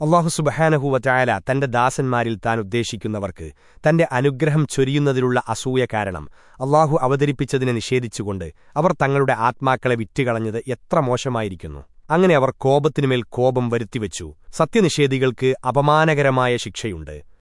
അള്ളാഹു സുബഹാനഹുവറ്റായാല തന്റെ ദാസന്മാരിൽ താൻ ഉദ്ദേശിക്കുന്നവർക്ക് തന്റെ അനുഗ്രഹം ചൊരിയുന്നതിലുള്ള അസൂയ കാരണം അള്ളാഹു അവതരിപ്പിച്ചതിനെ നിഷേധിച്ചുകൊണ്ട് അവർ തങ്ങളുടെ ആത്മാക്കളെ വിറ്റുകളഞ്ഞത് എത്ര മോശമായിരിക്കുന്നു. അങ്ങനെ അവർ കോപത്തിനുമേൽ കോപം വരുത്തിവെച്ചു. സത്യനിഷേധികൾക്ക് അപമാനകരമായ ശിക്ഷയുണ്ട്.